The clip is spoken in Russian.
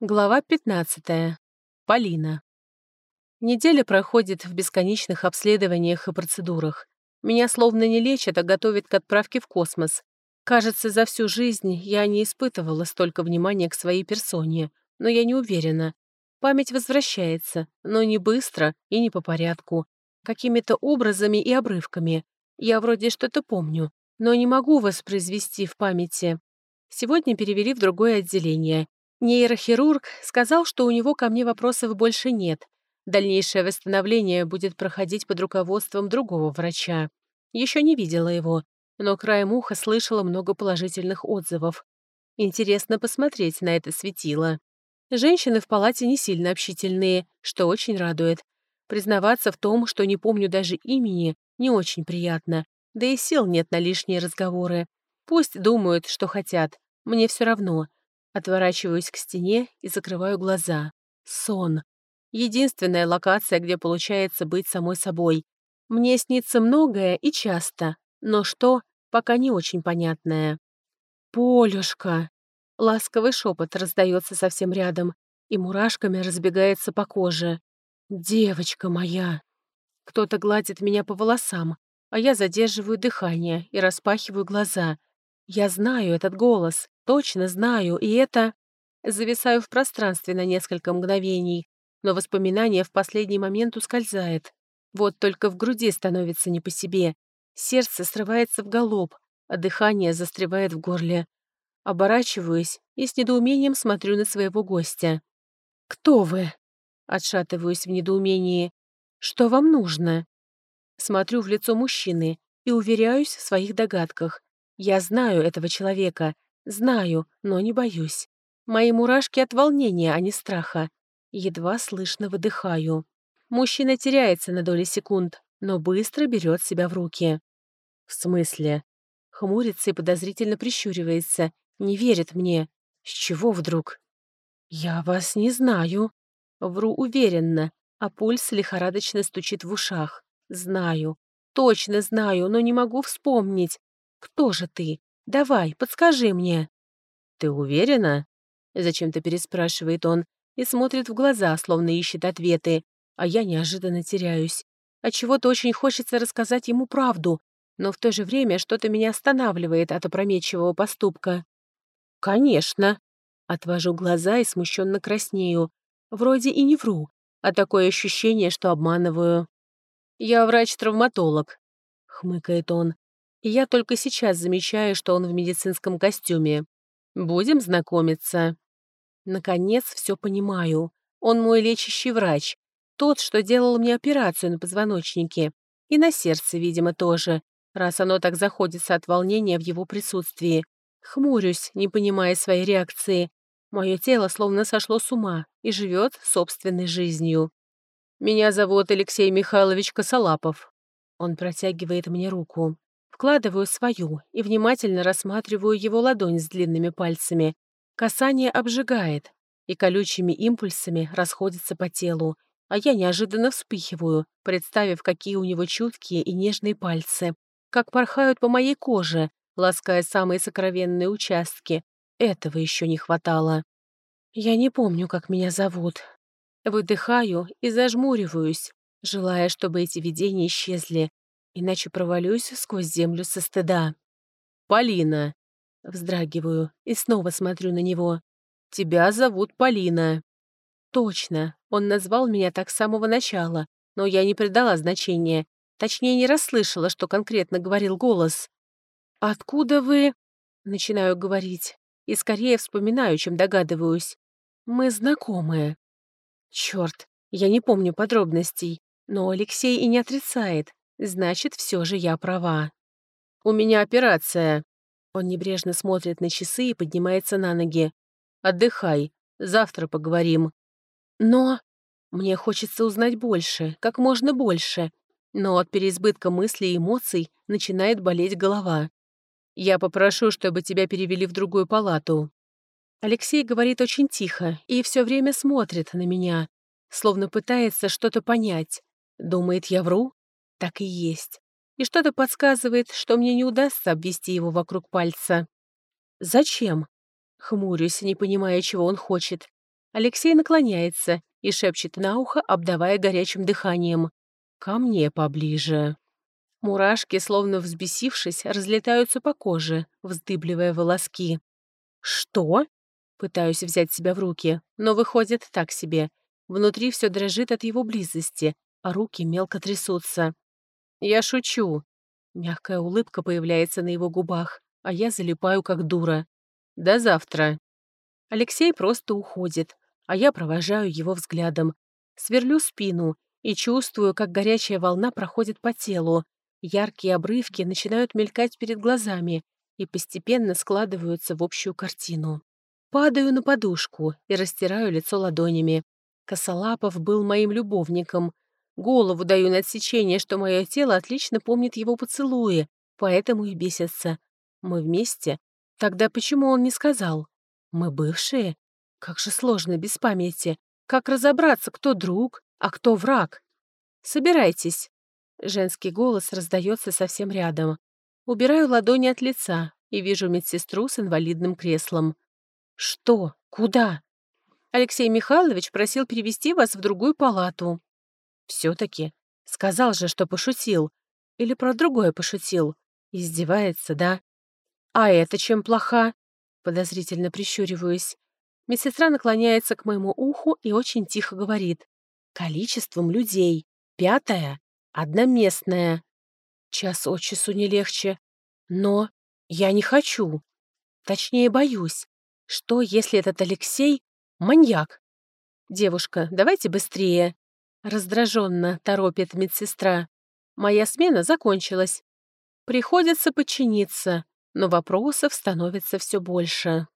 Глава 15. Полина. Неделя проходит в бесконечных обследованиях и процедурах. Меня словно не лечат, а готовят к отправке в космос. Кажется, за всю жизнь я не испытывала столько внимания к своей персоне, но я не уверена. Память возвращается, но не быстро и не по порядку. Какими-то образами и обрывками. Я вроде что-то помню, но не могу воспроизвести в памяти. Сегодня перевели в другое отделение, Нейрохирург сказал, что у него ко мне вопросов больше нет. Дальнейшее восстановление будет проходить под руководством другого врача. Еще не видела его, но краем уха слышала много положительных отзывов. Интересно посмотреть на это светило. Женщины в палате не сильно общительные, что очень радует. Признаваться в том, что не помню даже имени, не очень приятно. Да и сил нет на лишние разговоры. Пусть думают, что хотят. Мне все равно. Отворачиваюсь к стене и закрываю глаза. Сон. Единственная локация, где получается быть самой собой. Мне снится многое и часто, но что, пока не очень понятное. «Полюшка!» Ласковый шепот раздается совсем рядом и мурашками разбегается по коже. «Девочка моя!» Кто-то гладит меня по волосам, а я задерживаю дыхание и распахиваю глаза. Я знаю этот голос, точно знаю, и это... Зависаю в пространстве на несколько мгновений, но воспоминание в последний момент ускользает. Вот только в груди становится не по себе. Сердце срывается в галоп, а дыхание застревает в горле. Оборачиваюсь и с недоумением смотрю на своего гостя. «Кто вы?» Отшатываюсь в недоумении. «Что вам нужно?» Смотрю в лицо мужчины и уверяюсь в своих догадках. Я знаю этого человека, знаю, но не боюсь. Мои мурашки от волнения, а не страха. Едва слышно выдыхаю. Мужчина теряется на доли секунд, но быстро берет себя в руки. «В смысле?» Хмурится и подозрительно прищуривается. Не верит мне. С чего вдруг? «Я вас не знаю». Вру уверенно, а пульс лихорадочно стучит в ушах. «Знаю. Точно знаю, но не могу вспомнить. «Кто же ты? Давай, подскажи мне». «Ты уверена?» Зачем-то переспрашивает он и смотрит в глаза, словно ищет ответы, а я неожиданно теряюсь. Отчего-то очень хочется рассказать ему правду, но в то же время что-то меня останавливает от опрометчивого поступка. «Конечно!» Отвожу глаза и смущенно краснею. Вроде и не вру, а такое ощущение, что обманываю. «Я врач-травматолог», — хмыкает он, и я только сейчас замечаю, что он в медицинском костюме. Будем знакомиться. Наконец все понимаю. Он мой лечащий врач. Тот, что делал мне операцию на позвоночнике. И на сердце, видимо, тоже, раз оно так заходится от волнения в его присутствии. Хмурюсь, не понимая своей реакции. Мое тело словно сошло с ума и живет собственной жизнью. «Меня зовут Алексей Михайлович Косолапов». Он протягивает мне руку. Вкладываю свою и внимательно рассматриваю его ладонь с длинными пальцами. Касание обжигает и колючими импульсами расходится по телу, а я неожиданно вспыхиваю, представив, какие у него чуткие и нежные пальцы, как порхают по моей коже, лаская самые сокровенные участки. Этого еще не хватало. Я не помню, как меня зовут. Выдыхаю и зажмуриваюсь, желая, чтобы эти видения исчезли, иначе провалюсь сквозь землю со стыда. «Полина!» Вздрагиваю и снова смотрю на него. «Тебя зовут Полина». Точно, он назвал меня так с самого начала, но я не придала значения. Точнее, не расслышала, что конкретно говорил голос. «Откуда вы...» Начинаю говорить. И скорее вспоминаю, чем догадываюсь. Мы знакомые. Черт, я не помню подробностей, но Алексей и не отрицает. Значит, все же я права. «У меня операция». Он небрежно смотрит на часы и поднимается на ноги. «Отдыхай. Завтра поговорим». «Но...» Мне хочется узнать больше, как можно больше. Но от переизбытка мыслей и эмоций начинает болеть голова. «Я попрошу, чтобы тебя перевели в другую палату». Алексей говорит очень тихо и все время смотрит на меня, словно пытается что-то понять. Думает, я вру? Так и есть. И что-то подсказывает, что мне не удастся обвести его вокруг пальца. Зачем? Хмурюсь, не понимая, чего он хочет. Алексей наклоняется и шепчет на ухо, обдавая горячим дыханием. «Ко мне поближе». Мурашки, словно взбесившись, разлетаются по коже, вздыбливая волоски. «Что?» Пытаюсь взять себя в руки, но выходит так себе. Внутри все дрожит от его близости, а руки мелко трясутся. «Я шучу». Мягкая улыбка появляется на его губах, а я залипаю как дура. «До завтра». Алексей просто уходит, а я провожаю его взглядом. Сверлю спину и чувствую, как горячая волна проходит по телу. Яркие обрывки начинают мелькать перед глазами и постепенно складываются в общую картину. Падаю на подушку и растираю лицо ладонями. Косолапов был моим любовником. Голову даю на отсечение, что мое тело отлично помнит его поцелуи, поэтому и бесится. Мы вместе? Тогда почему он не сказал? Мы бывшие? Как же сложно без памяти. Как разобраться, кто друг, а кто враг? Собирайтесь. Женский голос раздается совсем рядом. Убираю ладони от лица и вижу медсестру с инвалидным креслом. «Что? Куда?» Алексей Михайлович просил перевести вас в другую палату. Все-таки. Сказал же, что пошутил. Или про другое пошутил. Издевается, да? А это чем плоха? Подозрительно прищуриваюсь. Медсестра наклоняется к моему уху и очень тихо говорит. Количеством людей. Пятая. Одноместная. Час от часу не легче. Но я не хочу. Точнее, боюсь. Что, если этот Алексей — маньяк? «Девушка, давайте быстрее!» Раздраженно торопит медсестра. «Моя смена закончилась. Приходится подчиниться, но вопросов становится все больше».